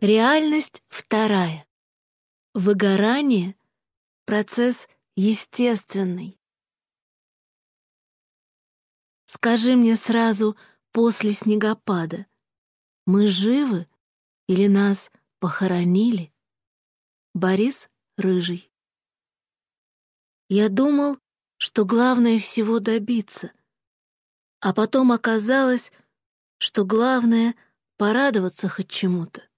Реальность вторая. Выгорание — процесс естественный. Скажи мне сразу после снегопада, мы живы или нас похоронили? Борис Рыжий. Я думал, что главное всего добиться, а потом оказалось, что главное — порадоваться хоть чему-то.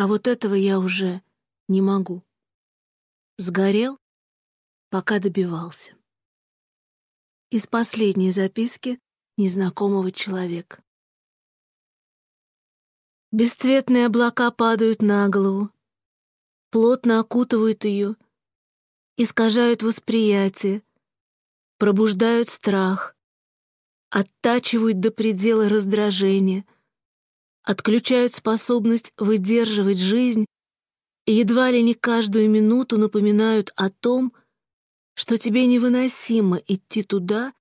А вот этого я уже не могу. Сгорел, пока добивался. Из последней записки незнакомого человека. Бесцветные облака падают на голову, плотно окутывают ее, искажают восприятие, пробуждают страх, оттачивают до предела раздражения, отключают способность выдерживать жизнь и едва ли не каждую минуту напоминают о том, что тебе невыносимо идти туда,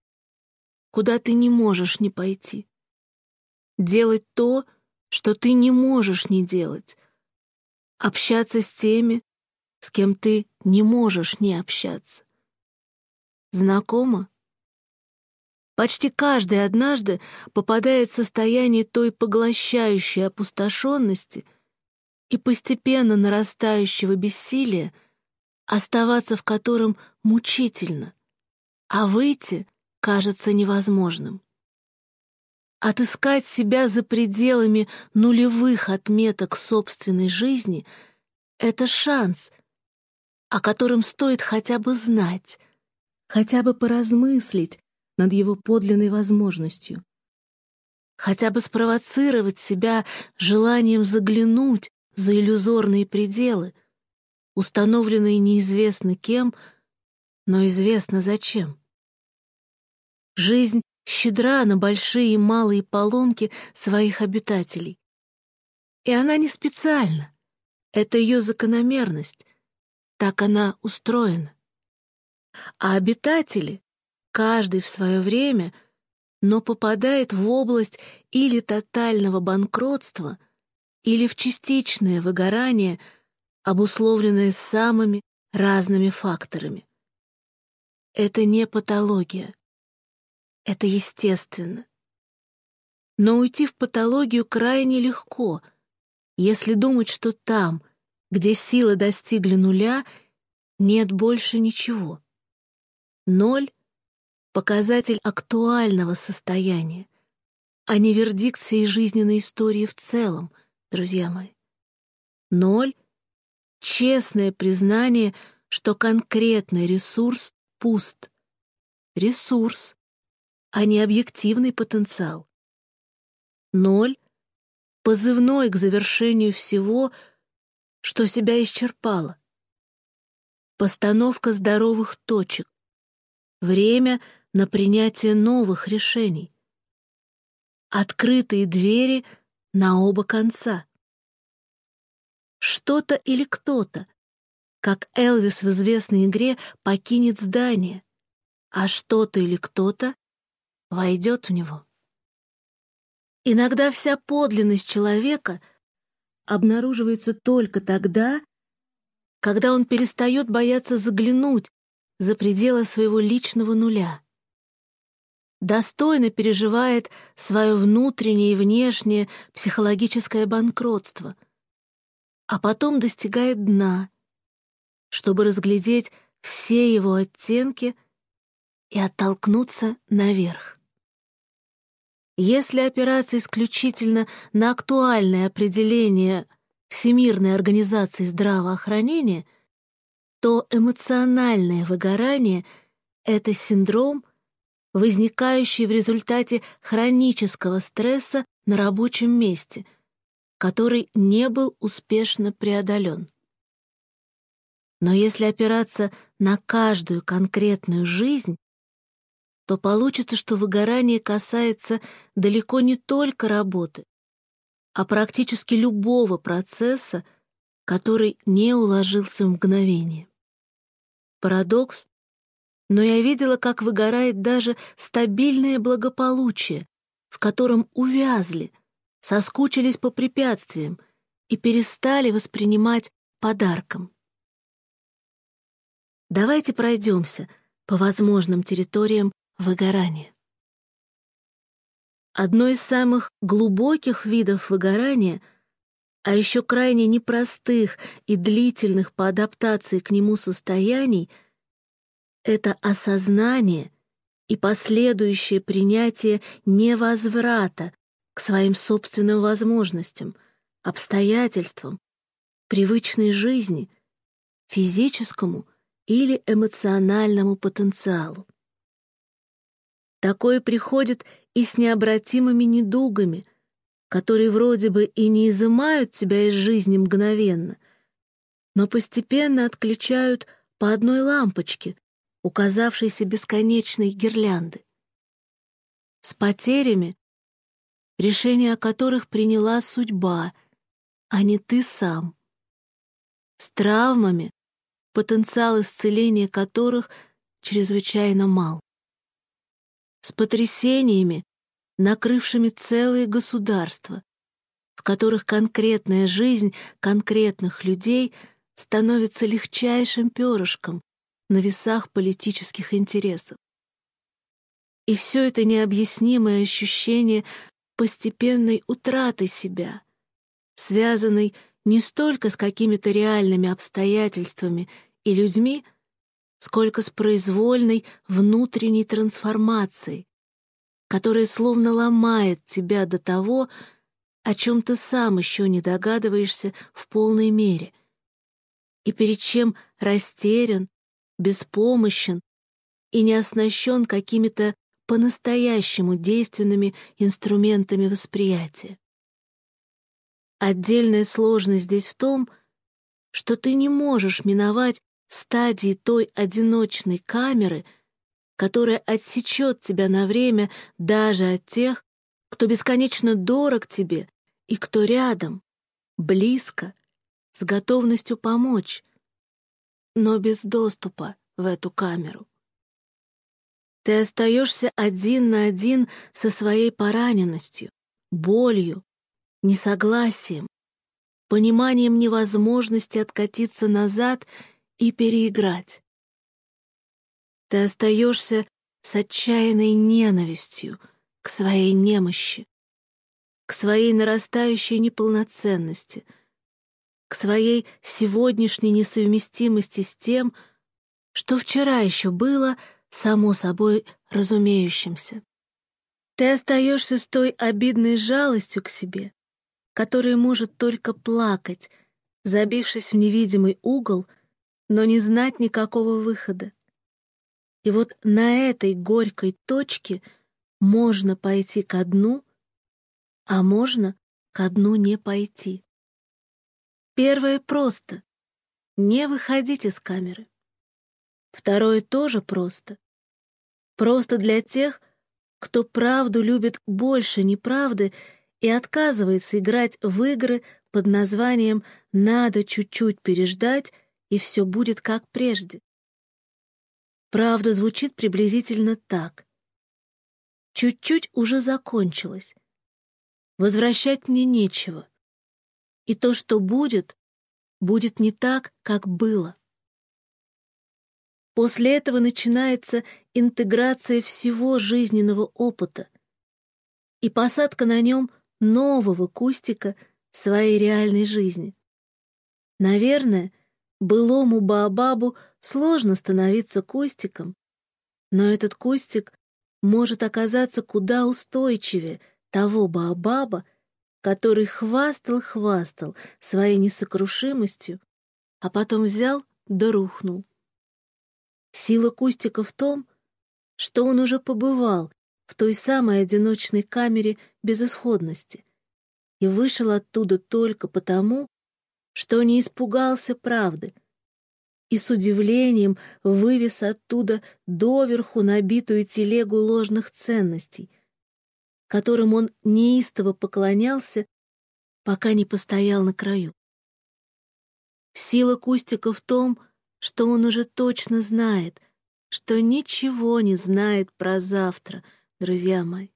куда ты не можешь не пойти. Делать то, что ты не можешь не делать. Общаться с теми, с кем ты не можешь не общаться. Знакомо? Почти каждый однажды попадает в состояние той поглощающей опустошенности и постепенно нарастающего бессилия, оставаться в котором мучительно, а выйти кажется невозможным. Отыскать себя за пределами нулевых отметок собственной жизни — это шанс, о котором стоит хотя бы знать, хотя бы поразмыслить, над его подлинной возможностью. Хотя бы спровоцировать себя желанием заглянуть за иллюзорные пределы, установленные неизвестно кем, но известно зачем. Жизнь щедра на большие и малые поломки своих обитателей. И она не специально. Это ее закономерность. Так она устроена. А обитатели каждый в свое время, но попадает в область или тотального банкротства, или в частичное выгорание, обусловленное самыми разными факторами. Это не патология. Это естественно. Но уйти в патологию крайне легко, если думать, что там, где силы достигли нуля, нет больше ничего. Ноль показатель актуального состояния, а не вердикт всей жизненной истории в целом, друзья мои. Ноль — честное признание, что конкретный ресурс пуст. Ресурс, а не объективный потенциал. Ноль — позывной к завершению всего, что себя исчерпало. Постановка здоровых точек. Время — на принятие новых решений. Открытые двери на оба конца. Что-то или кто-то, как Элвис в известной игре, покинет здание, а что-то или кто-то войдет в него. Иногда вся подлинность человека обнаруживается только тогда, когда он перестает бояться заглянуть за пределы своего личного нуля достойно переживает свое внутреннее и внешнее психологическое банкротство, а потом достигает дна, чтобы разглядеть все его оттенки и оттолкнуться наверх. Если опираться исключительно на актуальное определение Всемирной организации здравоохранения, то эмоциональное выгорание — это синдром, возникающий в результате хронического стресса на рабочем месте, который не был успешно преодолен. Но если опираться на каждую конкретную жизнь, то получится, что выгорание касается далеко не только работы, а практически любого процесса, который не уложился в мгновение. Парадокс но я видела, как выгорает даже стабильное благополучие, в котором увязли, соскучились по препятствиям и перестали воспринимать подарком. Давайте пройдемся по возможным территориям выгорания. Одно из самых глубоких видов выгорания, а еще крайне непростых и длительных по адаптации к нему состояний — это осознание и последующее принятие невозврата к своим собственным возможностям, обстоятельствам, привычной жизни, физическому или эмоциональному потенциалу. Такое приходит и с необратимыми недугами, которые вроде бы и не изымают тебя из жизни мгновенно, но постепенно отключают по одной лампочке, указавшейся бесконечной гирлянды. С потерями, решение о которых приняла судьба, а не ты сам. С травмами, потенциал исцеления которых чрезвычайно мал. С потрясениями, накрывшими целые государства, в которых конкретная жизнь конкретных людей становится легчайшим перышком на весах политических интересов. И все это необъяснимое ощущение постепенной утраты себя, связанной не столько с какими-то реальными обстоятельствами и людьми, сколько с произвольной внутренней трансформацией, которая словно ломает тебя до того, о чем ты сам еще не догадываешься в полной мере, и перед чем растерян, беспомощен и не оснащен какими-то по-настоящему действенными инструментами восприятия. Отдельная сложность здесь в том, что ты не можешь миновать стадии той одиночной камеры — которая отсечет тебя на время даже от тех, кто бесконечно дорог тебе и кто рядом, близко, с готовностью помочь, но без доступа в эту камеру. Ты остаешься один на один со своей пораненностью, болью, несогласием, пониманием невозможности откатиться назад и переиграть. Ты остаешься с отчаянной ненавистью к своей немощи, к своей нарастающей неполноценности, к своей сегодняшней несовместимости с тем, что вчера еще было само собой разумеющимся. Ты остаешься с той обидной жалостью к себе, которая может только плакать, забившись в невидимый угол, но не знать никакого выхода. И вот на этой горькой точке можно пойти ко дну, а можно ко дну не пойти. Первое просто — не выходить из камеры. Второе тоже просто. Просто для тех, кто правду любит больше неправды и отказывается играть в игры под названием «надо чуть-чуть переждать, и все будет как прежде». Правда звучит приблизительно так. Чуть-чуть уже закончилось. Возвращать мне нечего. И то, что будет, будет не так, как было. После этого начинается интеграция всего жизненного опыта и посадка на нем нового кустика своей реальной жизни. Наверное, Былому Баобабу сложно становиться кустиком, но этот кустик может оказаться куда устойчивее того Баобаба, который хвастал-хвастал своей несокрушимостью, а потом взял да рухнул. Сила кустика в том, что он уже побывал в той самой одиночной камере безысходности и вышел оттуда только потому, что не испугался правды и с удивлением вывез оттуда доверху набитую телегу ложных ценностей, которым он неистово поклонялся, пока не постоял на краю. Сила Кустика в том, что он уже точно знает, что ничего не знает про завтра, друзья мои.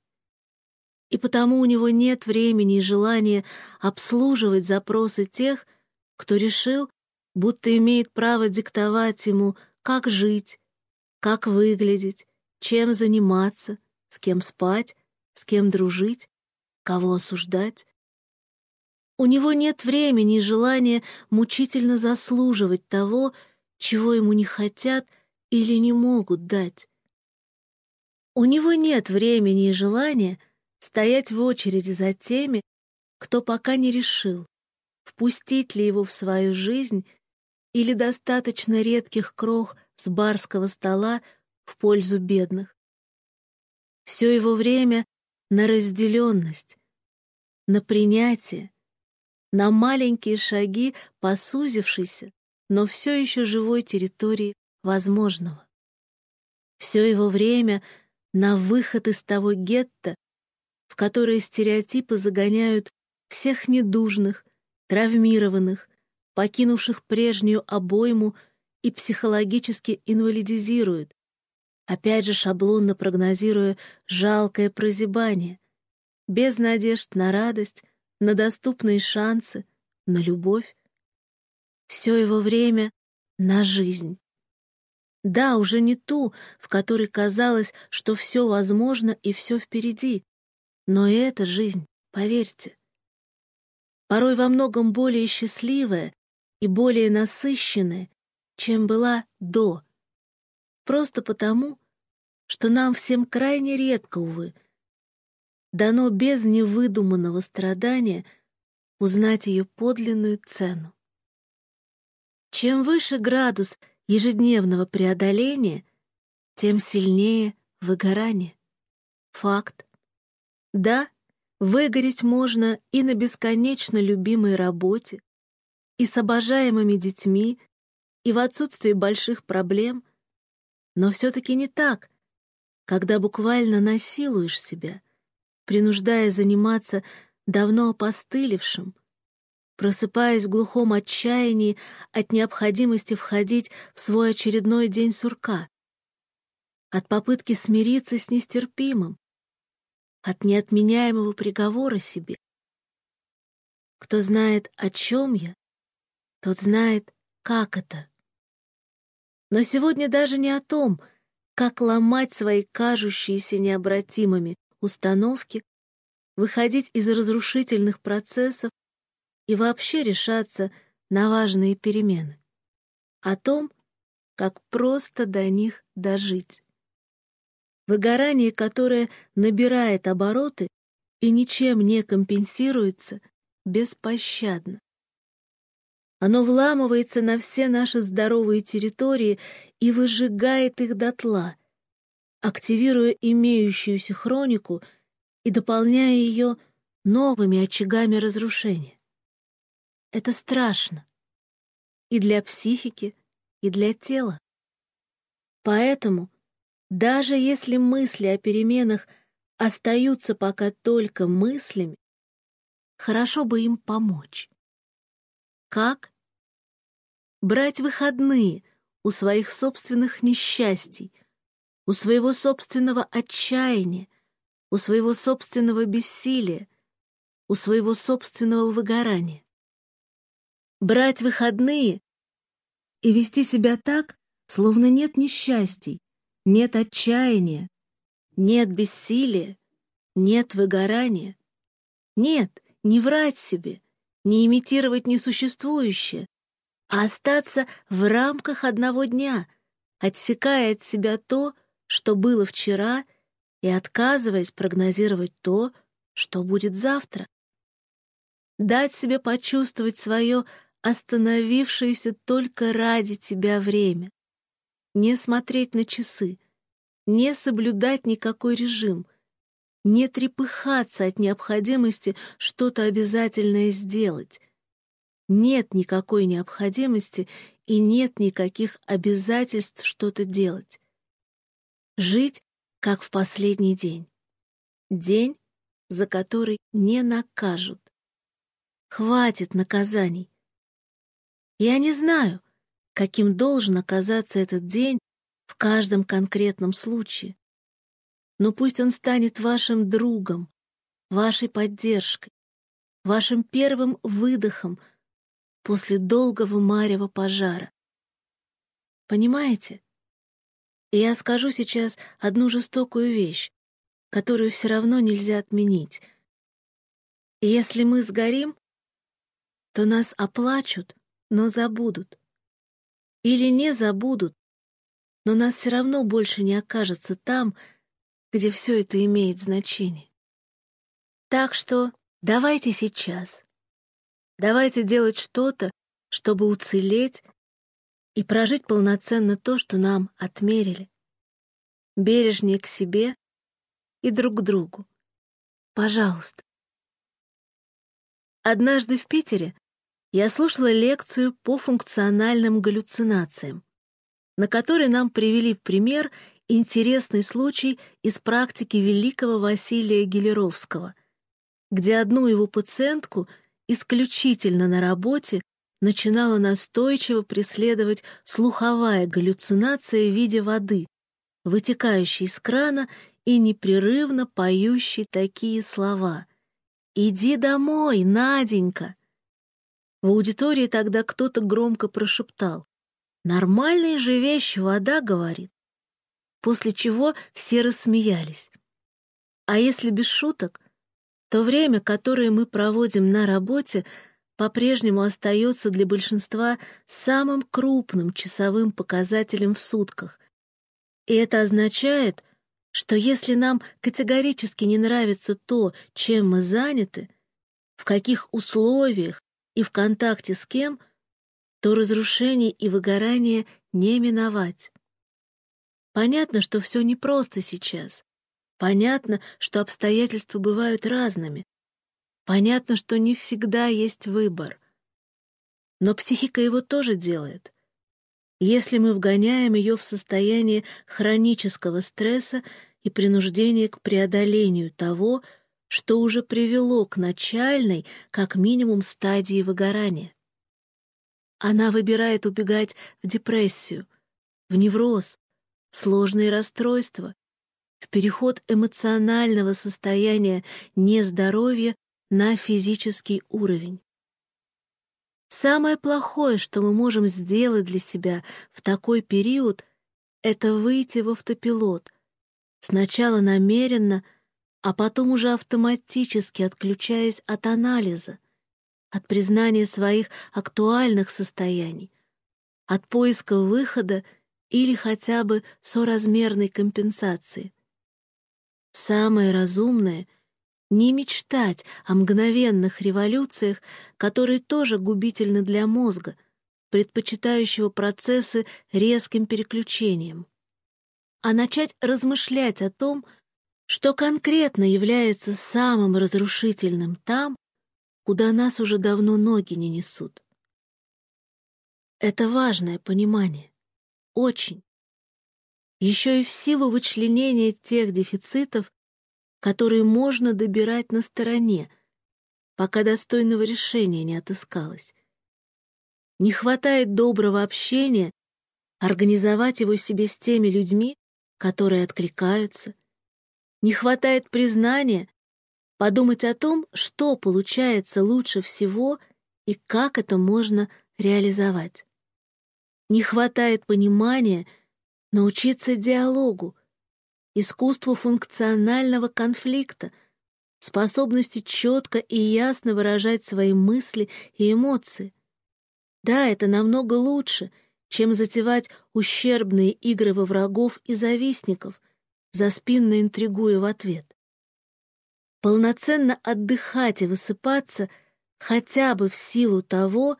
и потому у него нет времени и желания обслуживать запросы тех, кто решил, будто имеет право диктовать ему, как жить, как выглядеть, чем заниматься, с кем спать, с кем дружить, кого осуждать. У него нет времени и желания мучительно заслуживать того, чего ему не хотят или не могут дать. У него нет времени и желания стоять в очереди за теми, кто пока не решил, впустить ли его в свою жизнь или достаточно редких крох с барского стола в пользу бедных. Все его время на разделенность, на принятие, на маленькие шаги по сузившейся, но все еще живой территории возможного. Все его время на выход из того гетто, в которое стереотипы загоняют всех недужных, травмированных, покинувших прежнюю обойму и психологически инвалидизируют, опять же шаблонно прогнозируя жалкое прозябание, без надежд на радость, на доступные шансы, на любовь. Все его время на жизнь. Да, уже не ту, в которой казалось, что все возможно и все впереди, но и эта жизнь, поверьте. Порой во многом более счастливая и более насыщенная, чем была до. Просто потому, что нам всем крайне редко, увы, дано без невыдуманного страдания узнать ее подлинную цену. Чем выше градус ежедневного преодоления, тем сильнее выгорание. Факт. Да, выгореть можно и на бесконечно любимой работе, и с обожаемыми детьми, и в отсутствии больших проблем, но все-таки не так, когда буквально насилуешь себя, принуждая заниматься давно опостылевшим, просыпаясь в глухом отчаянии от необходимости входить в свой очередной день сурка, от попытки смириться с нестерпимым, от неотменяемого приговора себе. Кто знает, о чем я, тот знает, как это. Но сегодня даже не о том, как ломать свои кажущиеся необратимыми установки, выходить из разрушительных процессов и вообще решаться на важные перемены. О том, как просто до них дожить. Выгорание, которое набирает обороты и ничем не компенсируется, беспощадно. Оно вламывается на все наши здоровые территории и выжигает их дотла, активируя имеющуюся хронику и дополняя ее новыми очагами разрушения. Это страшно. И для психики, и для тела. Поэтому, даже если мысли о переменах остаются пока только мыслями, хорошо бы им помочь. Как? Брать выходные у своих собственных несчастий, у своего собственного отчаяния, у своего собственного бессилия, у своего собственного выгорания брать выходные и вести себя так, словно нет несчастий, нет отчаяния, нет бессилия, нет выгорания. Нет, не врать себе, не имитировать несуществующее, а остаться в рамках одного дня, отсекая от себя то, что было вчера, и отказываясь прогнозировать то, что будет завтра. Дать себе почувствовать свое остановившееся только ради тебя время. Не смотреть на часы, не соблюдать никакой режим, не трепыхаться от необходимости что-то обязательное сделать. Нет никакой необходимости и нет никаких обязательств что-то делать. Жить, как в последний день. День, за который не накажут. Хватит наказаний. Я не знаю, каким должен оказаться этот день в каждом конкретном случае. Но пусть он станет вашим другом, вашей поддержкой, вашим первым выдохом после долгого марева пожара. Понимаете? И я скажу сейчас одну жестокую вещь, которую все равно нельзя отменить. Если мы сгорим, то нас оплачут, но забудут. Или не забудут, но нас все равно больше не окажется там, где все это имеет значение. Так что давайте сейчас. Давайте делать что-то, чтобы уцелеть и прожить полноценно то, что нам отмерили. Бережнее к себе и друг к другу. Пожалуйста. Однажды в Питере я слушала лекцию по функциональным галлюцинациям, на которой нам привели в пример интересный случай из практики великого Василия Гелеровского, где одну его пациентку исключительно на работе начинала настойчиво преследовать слуховая галлюцинация в виде воды, вытекающей из крана и непрерывно поющей такие слова «Иди домой, Наденька!» В аудитории тогда кто-то громко прошептал. «Нормальная же вещь, вода, — говорит». После чего все рассмеялись. А если без шуток, то время, которое мы проводим на работе, по-прежнему остается для большинства самым крупным часовым показателем в сутках. И это означает, что если нам категорически не нравится то, чем мы заняты, в каких условиях и в контакте с кем, то разрушение и выгорание не миновать. Понятно, что все непросто сейчас. Понятно, что обстоятельства бывают разными. Понятно, что не всегда есть выбор. Но психика его тоже делает. Если мы вгоняем ее в состояние хронического стресса и принуждения к преодолению того, что уже привело к начальной, как минимум, стадии выгорания. Она выбирает убегать в депрессию, в невроз, сложные расстройства, в переход эмоционального состояния нездоровья на физический уровень. Самое плохое, что мы можем сделать для себя в такой период, это выйти в автопилот, сначала намеренно, а потом уже автоматически отключаясь от анализа, от признания своих актуальных состояний, от поиска выхода или хотя бы соразмерной компенсации. Самое разумное — не мечтать о мгновенных революциях, которые тоже губительны для мозга, предпочитающего процессы резким переключением, а начать размышлять о том, что конкретно является самым разрушительным там, куда нас уже давно ноги не несут. Это важное понимание. Очень. Еще и в силу вычленения тех дефицитов, которые можно добирать на стороне, пока достойного решения не отыскалось. Не хватает доброго общения, организовать его себе с теми людьми, которые откликаются, не хватает признания, подумать о том, что получается лучше всего и как это можно реализовать. Не хватает понимания научиться диалогу, искусству функционального конфликта, способности четко и ясно выражать свои мысли и эмоции. Да, это намного лучше, чем затевать ущербные игры во врагов и завистников, заспинно интригуя в ответ. Полноценно отдыхать и высыпаться хотя бы в силу того,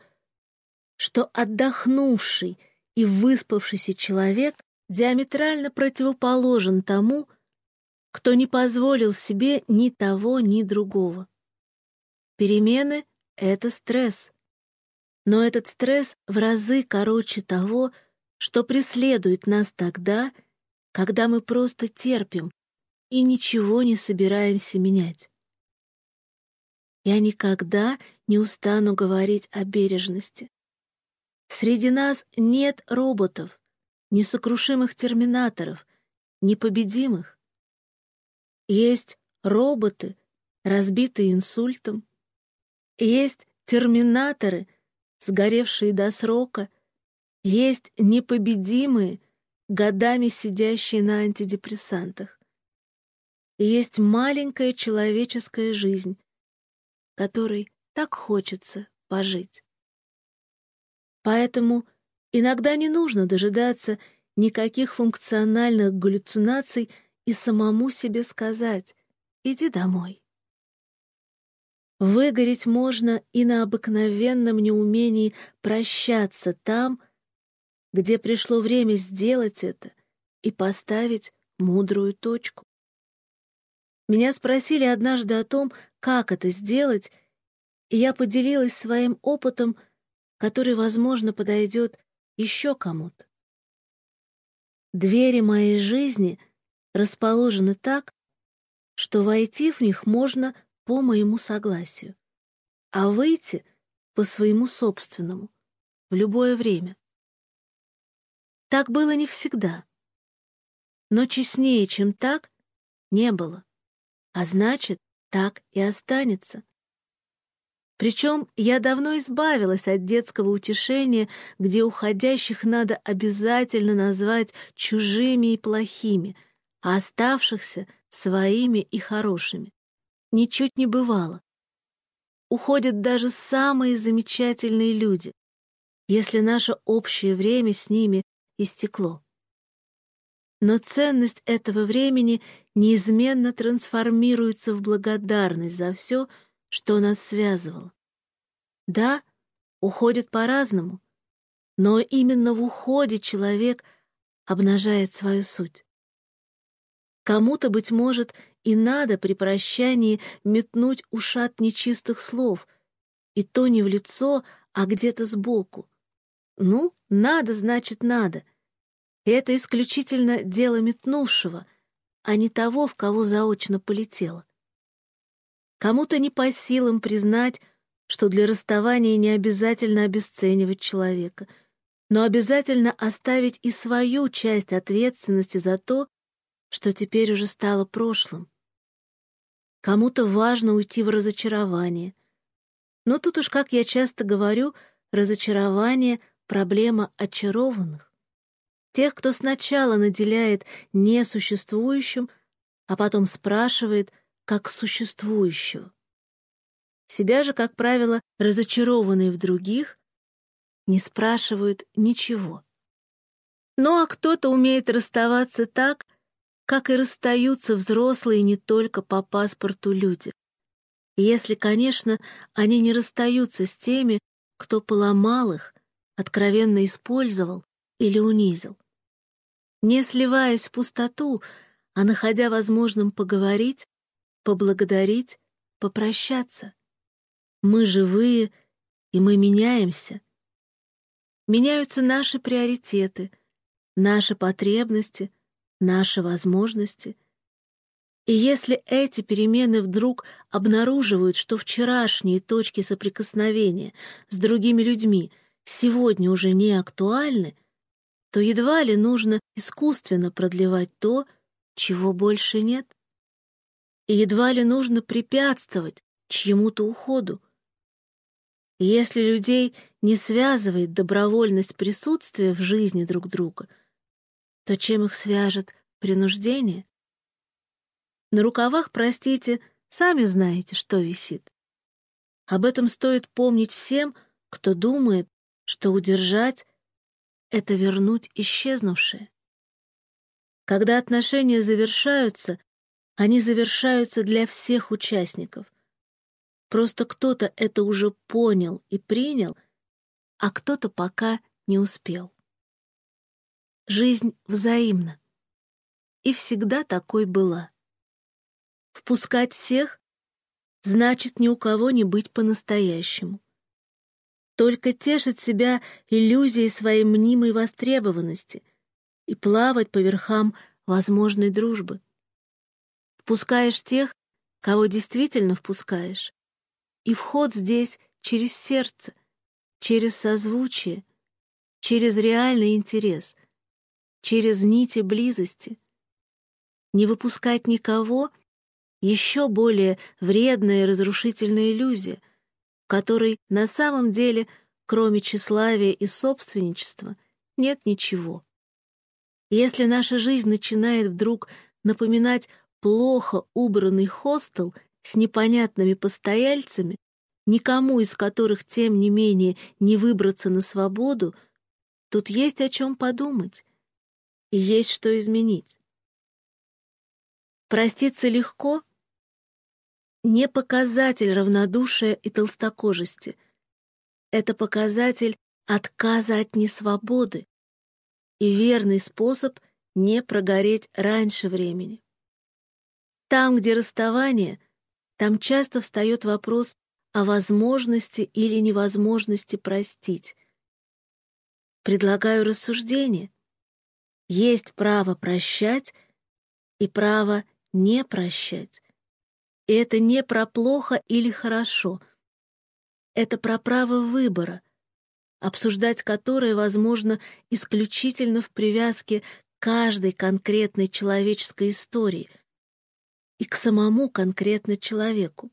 что отдохнувший и выспавшийся человек диаметрально противоположен тому, кто не позволил себе ни того, ни другого. Перемены — это стресс. Но этот стресс в разы короче того, что преследует нас тогда, когда мы просто терпим и ничего не собираемся менять. Я никогда не устану говорить о бережности. Среди нас нет роботов, несокрушимых терминаторов, непобедимых. Есть роботы, разбитые инсультом. Есть терминаторы, сгоревшие до срока. Есть непобедимые, годами сидящие на антидепрессантах. Есть маленькая человеческая жизнь, которой так хочется пожить. Поэтому иногда не нужно дожидаться никаких функциональных галлюцинаций и самому себе сказать «иди домой». Выгореть можно и на обыкновенном неумении прощаться там, где пришло время сделать это и поставить мудрую точку. Меня спросили однажды о том, как это сделать, и я поделилась своим опытом — который, возможно, подойдет еще кому-то. Двери моей жизни расположены так, что войти в них можно по моему согласию, а выйти по своему собственному в любое время. Так было не всегда, но честнее, чем так, не было, а значит, так и останется. Причем я давно избавилась от детского утешения, где уходящих надо обязательно назвать чужими и плохими, а оставшихся — своими и хорошими. Ничуть не бывало. Уходят даже самые замечательные люди, если наше общее время с ними истекло. Но ценность этого времени неизменно трансформируется в благодарность за все, что нас связывало. Да, уходит по-разному, но именно в уходе человек обнажает свою суть. Кому-то, быть может, и надо при прощании метнуть ушат нечистых слов, и то не в лицо, а где-то сбоку. Ну, надо, значит, надо. это исключительно дело метнувшего, а не того, в кого заочно полетело. Кому-то не по силам признать, что для расставания не обязательно обесценивать человека, но обязательно оставить и свою часть ответственности за то, что теперь уже стало прошлым. Кому-то важно уйти в разочарование. Но тут уж, как я часто говорю, разочарование — проблема очарованных. Тех, кто сначала наделяет несуществующим, а потом спрашивает — как существующую. Себя же, как правило, разочарованные в других, не спрашивают ничего. Ну а кто-то умеет расставаться так, как и расстаются взрослые не только по паспорту люди. Если, конечно, они не расстаются с теми, кто поломал их, откровенно использовал или унизил. Не сливаясь в пустоту, а находя возможным поговорить, поблагодарить, попрощаться. Мы живые, и мы меняемся. Меняются наши приоритеты, наши потребности, наши возможности. И если эти перемены вдруг обнаруживают, что вчерашние точки соприкосновения с другими людьми сегодня уже не актуальны, то едва ли нужно искусственно продлевать то, чего больше нет и едва ли нужно препятствовать чьему-то уходу. Если людей не связывает добровольность присутствия в жизни друг друга, то чем их свяжет принуждение? На рукавах, простите, сами знаете, что висит. Об этом стоит помнить всем, кто думает, что удержать — это вернуть исчезнувшее. Когда отношения завершаются, они завершаются для всех участников. Просто кто-то это уже понял и принял, а кто-то пока не успел. Жизнь взаимна. И всегда такой была. Впускать всех значит ни у кого не быть по-настоящему. Только тешить себя иллюзией своей мнимой востребованности и плавать по верхам возможной дружбы. Впускаешь тех, кого действительно впускаешь. И вход здесь через сердце, через созвучие, через реальный интерес, через нити близости. Не выпускать никого еще более вредная и разрушительная иллюзия, в которой на самом деле, кроме тщеславия и собственничества, нет ничего. Если наша жизнь начинает вдруг напоминать плохо убранный хостел с непонятными постояльцами, никому из которых, тем не менее, не выбраться на свободу, тут есть о чем подумать и есть что изменить. Проститься легко — не показатель равнодушия и толстокожести. Это показатель отказа от несвободы и верный способ не прогореть раньше времени. Там, где расставание, там часто встает вопрос о возможности или невозможности простить. Предлагаю рассуждение. Есть право прощать и право не прощать. И это не про плохо или хорошо. Это про право выбора, обсуждать которое возможно исключительно в привязке каждой конкретной человеческой истории и к самому конкретно человеку.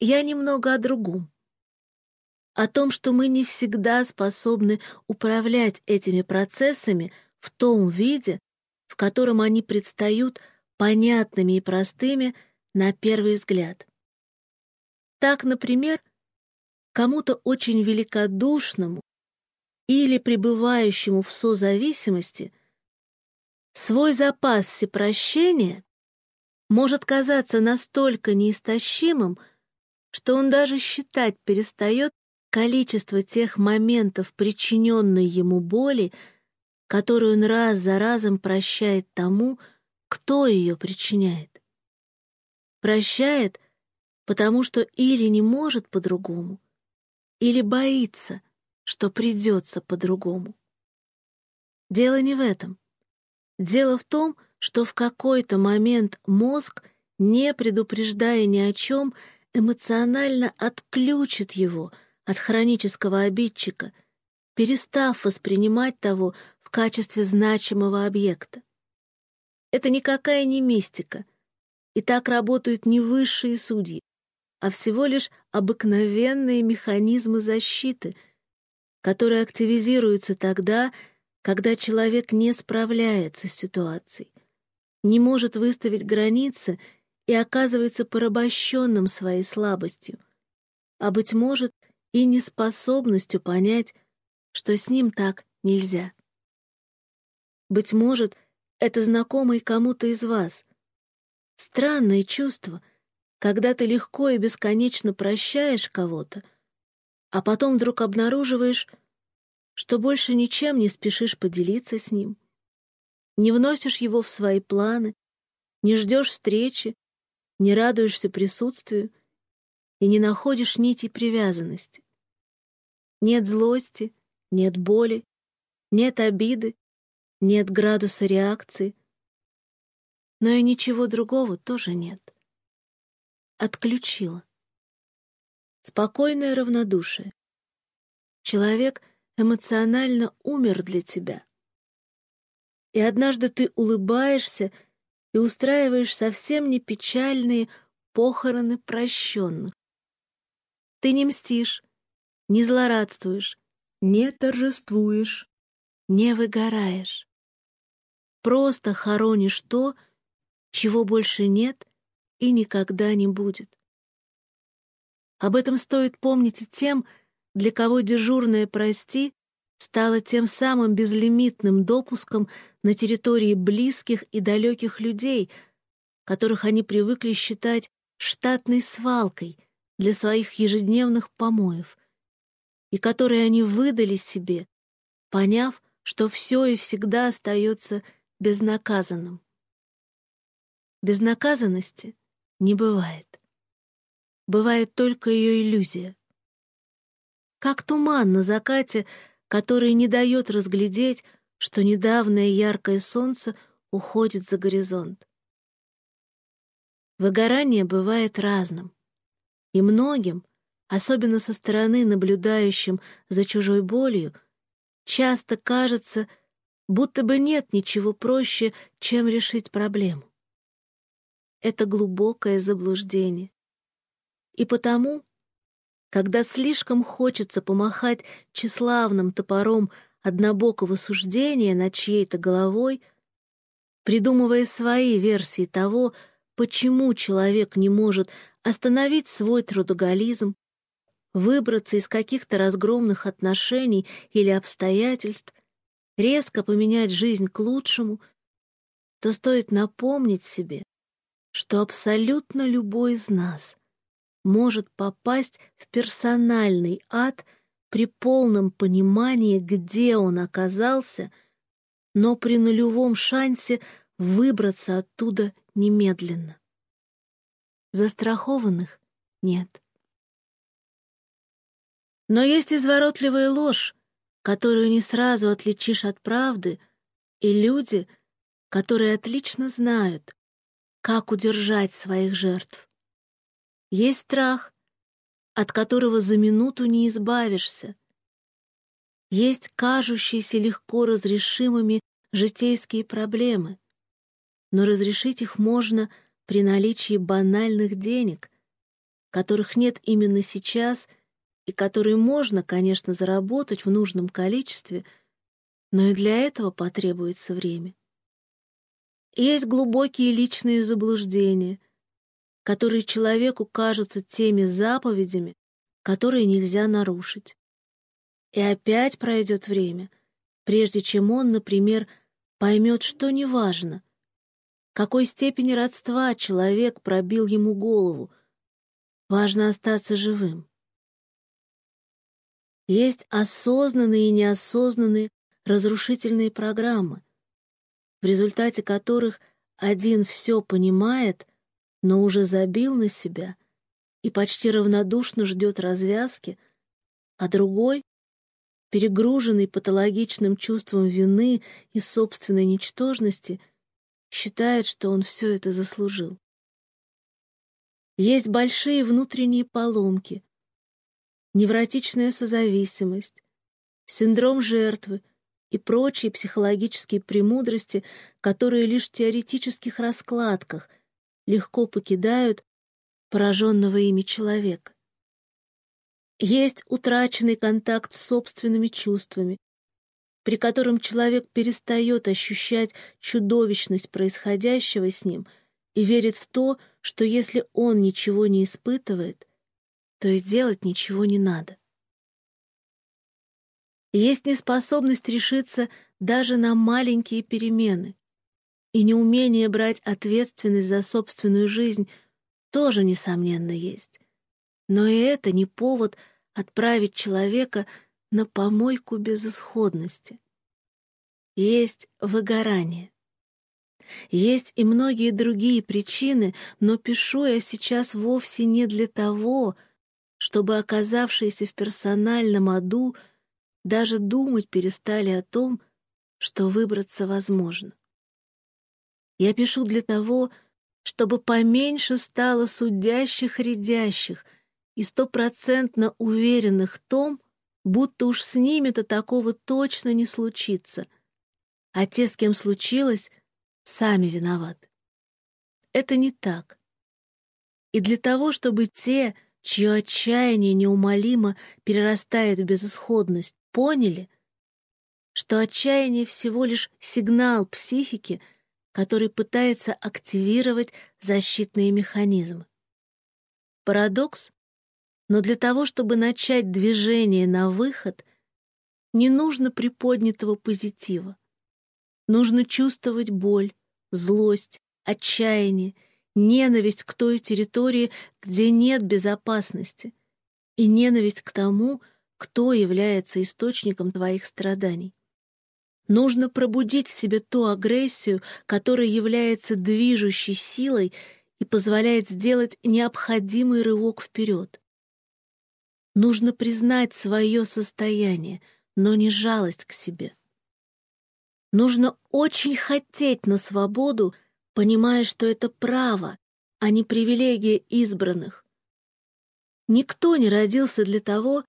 Я немного о другом. О том, что мы не всегда способны управлять этими процессами в том виде, в котором они предстают понятными и простыми на первый взгляд. Так, например, кому-то очень великодушному или пребывающему в созависимости свой запас всепрощения может казаться настолько неистощимым, что он даже считать перестает количество тех моментов причиненной ему боли, которую он раз за разом прощает тому, кто ее причиняет. Прощает, потому что или не может по-другому, или боится, что придется по-другому. Дело не в этом. Дело в том, что в какой-то момент мозг, не предупреждая ни о чем, эмоционально отключит его от хронического обидчика, перестав воспринимать того в качестве значимого объекта. Это никакая не мистика, и так работают не высшие судьи, а всего лишь обыкновенные механизмы защиты, которые активизируются тогда, когда человек не справляется с ситуацией, не может выставить границы и оказывается порабощенным своей слабостью, а, быть может, и неспособностью понять, что с ним так нельзя. Быть может, это знакомо и кому-то из вас. Странное чувство, когда ты легко и бесконечно прощаешь кого-то, а потом вдруг обнаруживаешь, что больше ничем не спешишь поделиться с ним, не вносишь его в свои планы, не ждешь встречи, не радуешься присутствию и не находишь нити привязанности. Нет злости, нет боли, нет обиды, нет градуса реакции, но и ничего другого тоже нет. Отключила. Спокойное равнодушие. Человек эмоционально умер для тебя. И однажды ты улыбаешься и устраиваешь совсем не печальные похороны прощенных. Ты не мстишь, не злорадствуешь, не торжествуешь, не выгораешь. Просто хоронишь то, чего больше нет и никогда не будет. Об этом стоит помнить и тем, для кого дежурное «прости» стало тем самым безлимитным допуском на территории близких и далеких людей, которых они привыкли считать штатной свалкой для своих ежедневных помоев, и которые они выдали себе, поняв, что все и всегда остается безнаказанным. Безнаказанности не бывает. Бывает только ее иллюзия. Как туман на закате — который не дает разглядеть, что недавнее яркое солнце уходит за горизонт. Выгорание бывает разным, и многим, особенно со стороны наблюдающим за чужой болью, часто кажется, будто бы нет ничего проще, чем решить проблему. — это глубокое заблуждение. И потому, когда слишком хочется помахать тщеславным топором однобокого суждения над чьей-то головой, придумывая свои версии того, почему человек не может остановить свой трудоголизм, выбраться из каких-то разгромных отношений или обстоятельств, резко поменять жизнь к лучшему, то стоит напомнить себе, что абсолютно любой из нас может попасть в персональный ад при полном понимании, где он оказался, но при нулевом шансе выбраться оттуда немедленно. Застрахованных нет. Но есть изворотливая ложь, которую не сразу отличишь от правды, и люди, которые отлично знают, как удержать своих жертв. Есть страх, от которого за минуту не избавишься. Есть кажущиеся легко разрешимыми житейские проблемы, но разрешить их можно при наличии банальных денег, которых нет именно сейчас и которые можно, конечно, заработать в нужном количестве, но и для этого потребуется время. Есть глубокие личные заблуждения, которые человеку кажутся теми заповедями, которые нельзя нарушить. И опять пройдет время, прежде чем он, например, поймет, что неважно, какой степени родства человек пробил ему голову, важно остаться живым. Есть осознанные и неосознанные разрушительные программы, в результате которых один все понимает, но уже забил на себя и почти равнодушно ждет развязки, а другой, перегруженный патологичным чувством вины и собственной ничтожности, считает, что он все это заслужил. Есть большие внутренние поломки, невротичная созависимость, синдром жертвы и прочие психологические премудрости, которые лишь в теоретических раскладках легко покидают пораженного ими человека. Есть утраченный контакт с собственными чувствами, при котором человек перестает ощущать чудовищность происходящего с ним и верит в то, что если он ничего не испытывает, то и делать ничего не надо. Есть неспособность решиться даже на маленькие перемены, и неумение брать ответственность за собственную жизнь тоже, несомненно, есть. Но и это не повод отправить человека на помойку безысходности. Есть выгорание. Есть и многие другие причины, но пишу я сейчас вовсе не для того, чтобы оказавшиеся в персональном аду даже думать перестали о том, что выбраться возможно. Я пишу для того, чтобы поменьше стало судящих-рядящих и стопроцентно уверенных в том, будто уж с ними-то такого точно не случится, а те, с кем случилось, сами виноваты. Это не так. И для того, чтобы те, чье отчаяние неумолимо перерастает в безысходность, поняли, что отчаяние всего лишь сигнал психики, который пытается активировать защитные механизмы. Парадокс, но для того, чтобы начать движение на выход, не нужно приподнятого позитива. Нужно чувствовать боль, злость, отчаяние, ненависть к той территории, где нет безопасности, и ненависть к тому, кто является источником твоих страданий. Нужно пробудить в себе ту агрессию, которая является движущей силой и позволяет сделать необходимый рывок вперед. Нужно признать свое состояние, но не жалость к себе. Нужно очень хотеть на свободу — понимая, что это право, а не привилегия избранных. Никто не родился для того,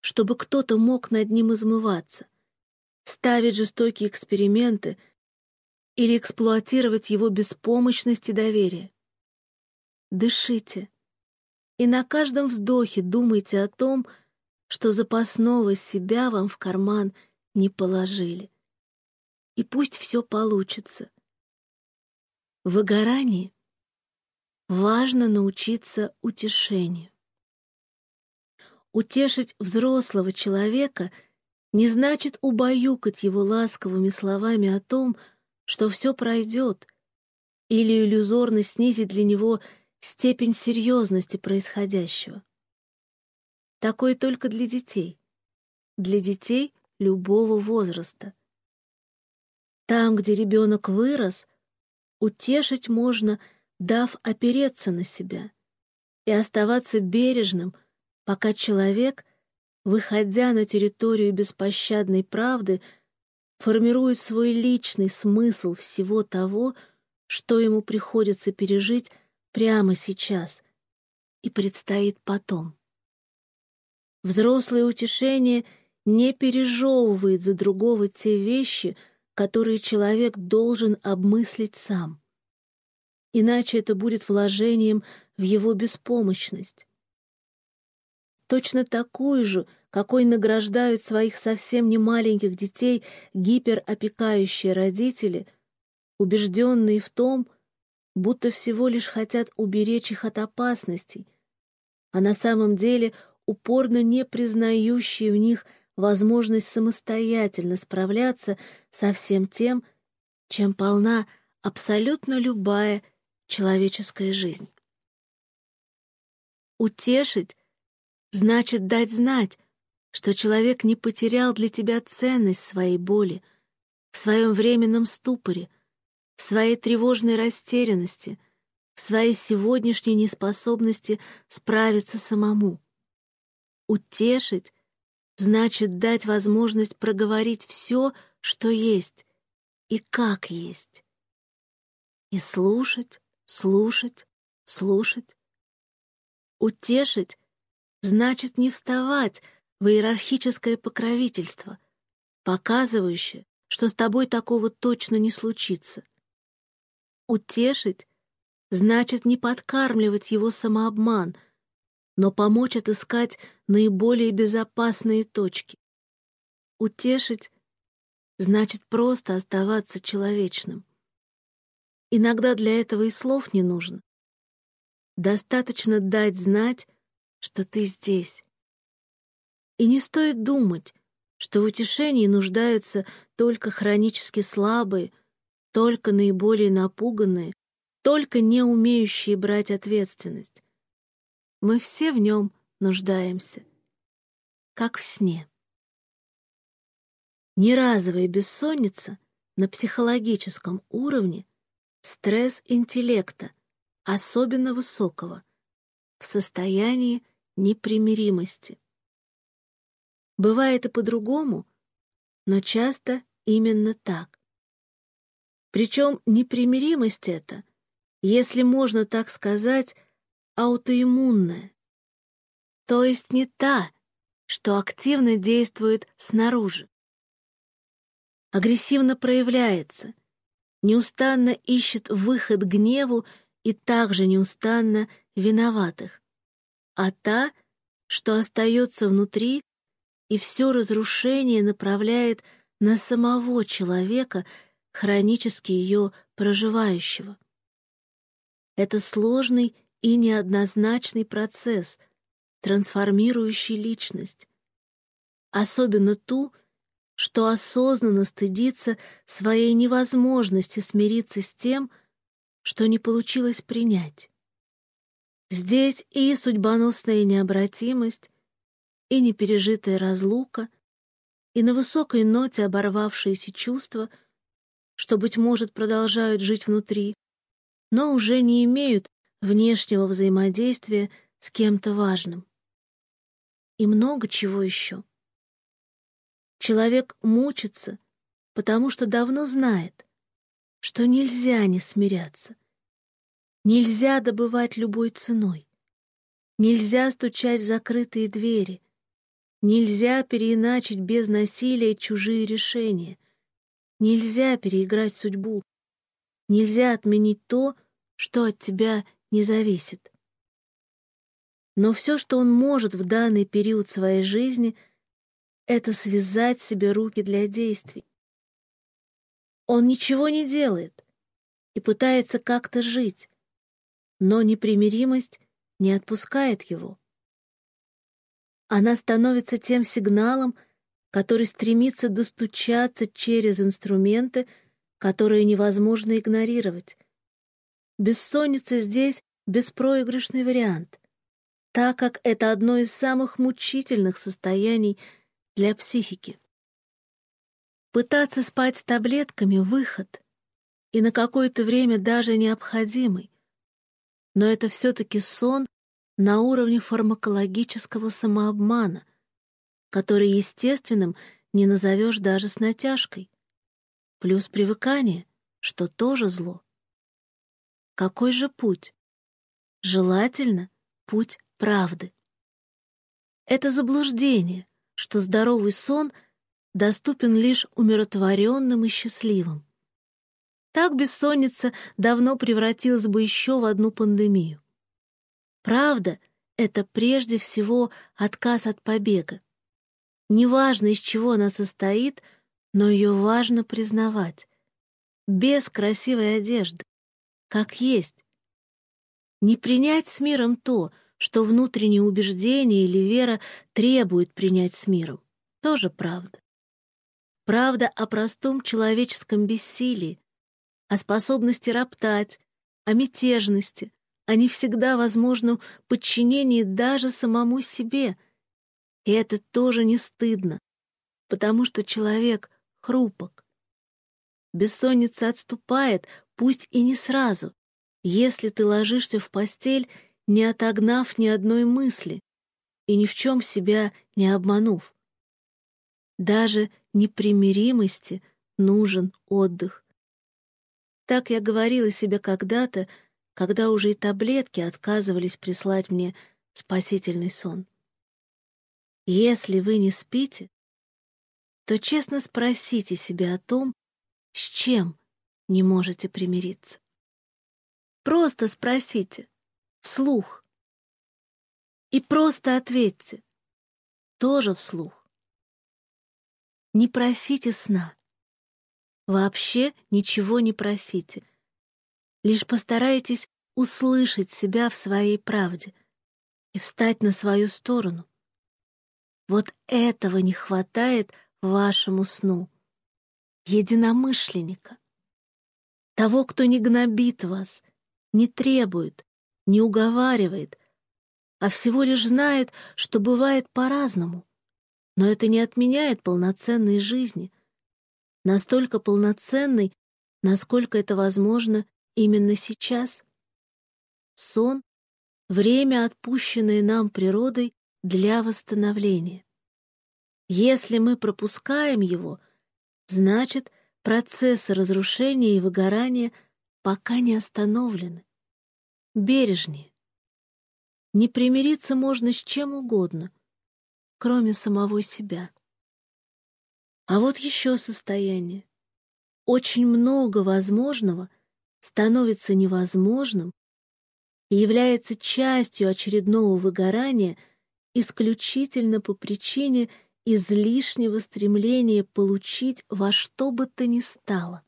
чтобы кто-то мог над ним измываться, ставить жестокие эксперименты или эксплуатировать его беспомощность и доверие. дышите. И на каждом вздохе думайте о том, что запасного себя вам в карман не положили. И пусть все получится. В выгорании важно научиться утешению. Утешить взрослого человека не значит убаюкать его ласковыми словами о том, что все пройдет, или иллюзорно снизить для него степень серьезности происходящего. Такое только для детей. Для детей любого возраста. Там, где ребенок вырос, утешить можно, дав опереться на себя и оставаться бережным, пока человек, выходя на территорию беспощадной правды, формирует свой личный смысл всего того, что ему приходится пережить прямо сейчас и предстоит потом. Взрослое утешение не пережевывает за другого те вещи, которые человек должен обмыслить сам. Иначе это будет вложением в его беспомощность. Точно такую же, какой награждают своих совсем не маленьких детей гиперопекающие родители, убежденные в том, будто всего лишь хотят уберечь их от опасностей, а на самом деле упорно не признающие в них возможность самостоятельно справляться со всем тем, чем полна абсолютно любая человеческая жизнь. Утешить значит дать знать, что человек не потерял для тебя ценность своей боли, в своем временном ступоре, в своей тревожной растерянности, в своей сегодняшней неспособности справиться самому. Утешить значит дать возможность проговорить все, что есть и как есть. И слушать, слушать, слушать. Утешить значит не вставать в иерархическое покровительство, показывающее, что с тобой такого точно не случится. Утешить значит не подкармливать его самообман, но помочь отыскать наиболее безопасные точки. Утешить значит просто оставаться человечным. Иногда для этого и слов не нужно. Достаточно дать знать, что ты здесь. И не стоит думать, что в утешении нуждаются только хронически слабые, только наиболее напуганные, только не умеющие брать ответственность. Мы все в нем нуждаемся, как в сне. Неразовая бессонница на психологическом уровне — стресс интеллекта, особенно высокого, в состоянии непримиримости. Бывает и по-другому, но часто именно так. Причем непримиримость эта, если можно так сказать, аутоиммунная. То есть не та, что активно действует снаружи. Агрессивно проявляется, неустанно ищет выход гневу и также неустанно виноватых. А та, что остается внутри и все разрушение направляет на самого человека, хронически ее проживающего. Это сложный и неоднозначный процесс, трансформирующий личность. Особенно ту, что осознанно стыдится своей невозможности смириться с тем, что не получилось принять. Здесь и судьбоносная необратимость, и непережитая разлука, и на высокой ноте оборвавшиеся чувства, что, быть может, продолжают жить внутри, но уже не имеют внешнего взаимодействия с кем-то важным. И много чего еще. Человек мучится, потому что давно знает, что нельзя не смиряться. Нельзя добывать любой ценой. Нельзя стучать в закрытые двери. Нельзя переиначить без насилия чужие решения. Нельзя переиграть судьбу. Нельзя отменить то, что от тебя не зависит. Но все, что он может в данный период своей жизни, это связать себе руки для действий. Он ничего не делает и пытается как-то жить, но непримиримость не отпускает его. Она становится тем сигналом, который стремится достучаться через инструменты, которые невозможно игнорировать. Бессонница здесь — беспроигрышный вариант, так как это одно из самых мучительных состояний для психики. Пытаться спать с таблетками — выход, и на какое-то время даже необходимый. Но это все-таки сон на уровне фармакологического самообмана, который естественным не назовешь даже с натяжкой. Плюс привыкание, что тоже зло. Какой же путь? Желательно путь правды. Это заблуждение, что здоровый сон доступен лишь умиротворенным и счастливым. Так бессонница давно превратилась бы еще в одну пандемию. Правда — это прежде всего отказ от побега. Неважно, из чего она состоит, но ее важно признавать. Без красивой одежды, как есть. Не принять с миром то, что внутреннее убеждение или вера требует принять с миром, тоже правда. Правда о простом человеческом бессилии, о способности роптать, о мятежности, о не всегда возможном подчинении даже самому себе. И это тоже не стыдно, потому что человек хрупок. Бессонница отступает, пусть и не сразу, если ты ложишься в постель, не отогнав ни одной мысли и ни в чем себя не обманув. Даже непримиримости нужен отдых. Так я говорила себе когда-то, когда уже и таблетки отказывались прислать мне спасительный сон. Если вы не спите, то честно спросите себя о том, с чем не можете примириться. Просто спросите, вслух. И просто ответьте, тоже вслух. Не просите сна. Вообще ничего не просите. Лишь постарайтесь услышать себя в своей правде и встать на свою сторону. Вот этого не хватает вашему сну. Единомышленника. Того, кто не гнобит вас, не требует, не уговаривает, а всего лишь знает, что бывает по-разному. Но это не отменяет полноценной жизни — настолько полноценной, насколько это возможно именно сейчас. Сон — время, отпущенное нам природой для восстановления. Если мы пропускаем его, значит, процессы разрушения и выгорания пока не остановлены. Бережнее. Не примириться можно с чем угодно, кроме самого себя. А вот еще состояние. Очень много возможного становится невозможным и является частью очередного выгорания исключительно по причине излишнего стремления получить во что бы то ни стало.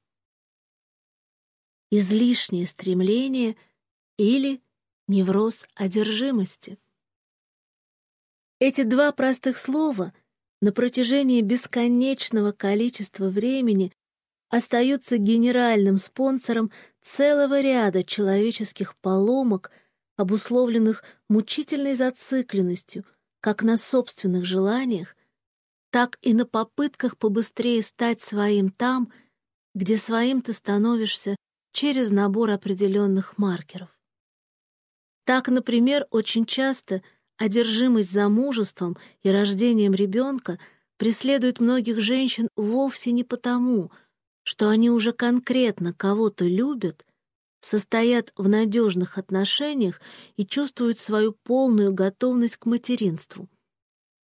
Излишнее стремление или невроз одержимости. Эти два простых слова — на протяжении бесконечного количества времени остаются генеральным спонсором целого ряда человеческих поломок, обусловленных мучительной зацикленностью как на собственных желаниях, так и на попытках побыстрее стать своим там, где своим ты становишься через набор определенных маркеров. Так, например, очень часто — Одержимость замужеством и рождением ребенка преследует многих женщин вовсе не потому, что они уже конкретно кого-то любят, состоят в надежных отношениях и чувствуют свою полную готовность к материнству,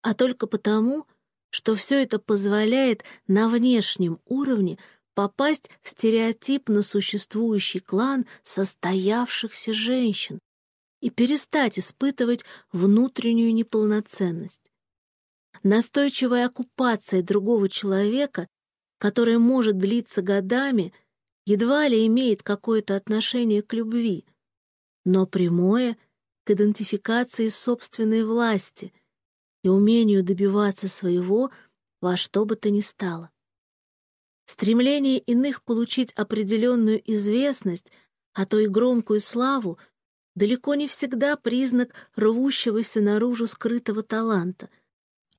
а только потому, что все это позволяет на внешнем уровне попасть в стереотипно существующий клан состоявшихся женщин, и перестать испытывать внутреннюю неполноценность. Настойчивая оккупация другого человека, которая может длиться годами, едва ли имеет какое-то отношение к любви, но прямое — к идентификации собственной власти и умению добиваться своего во что бы то ни стало. Стремление иных получить определенную известность, а то и громкую славу, далеко не всегда признак рвущегося наружу скрытого таланта,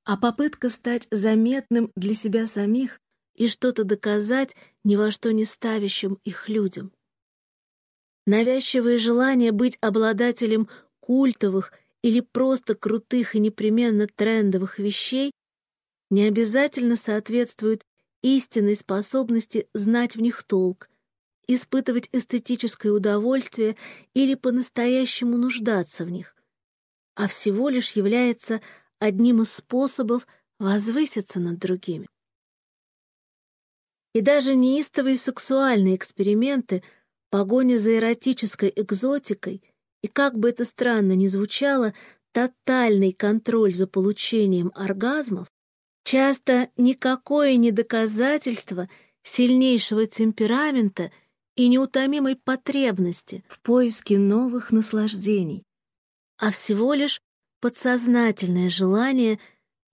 а попытка стать заметным для себя самих и что-то доказать ни во что не ставящим их людям. Навязчивое желание быть обладателем культовых или просто крутых и непременно трендовых вещей не обязательно соответствует истинной способности знать в них толк, испытывать эстетическое удовольствие или по-настоящему нуждаться в них, а всего лишь является одним из способов возвыситься над другими. И даже неистовые сексуальные эксперименты, погоня за эротической экзотикой и, как бы это странно ни звучало, тотальный контроль за получением оргазмов часто никакое не доказательство сильнейшего темперамента и неутомимой потребности в поиске новых наслаждений, а всего лишь подсознательное желание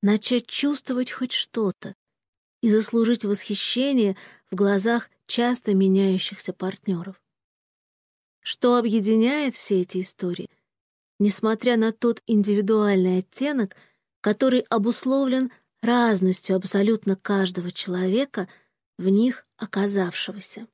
начать чувствовать хоть что-то и заслужить восхищение в глазах часто меняющихся партнеров. Что объединяет все эти истории? Несмотря на тот индивидуальный оттенок, который обусловлен разностью абсолютно каждого человека, в них оказавшегося.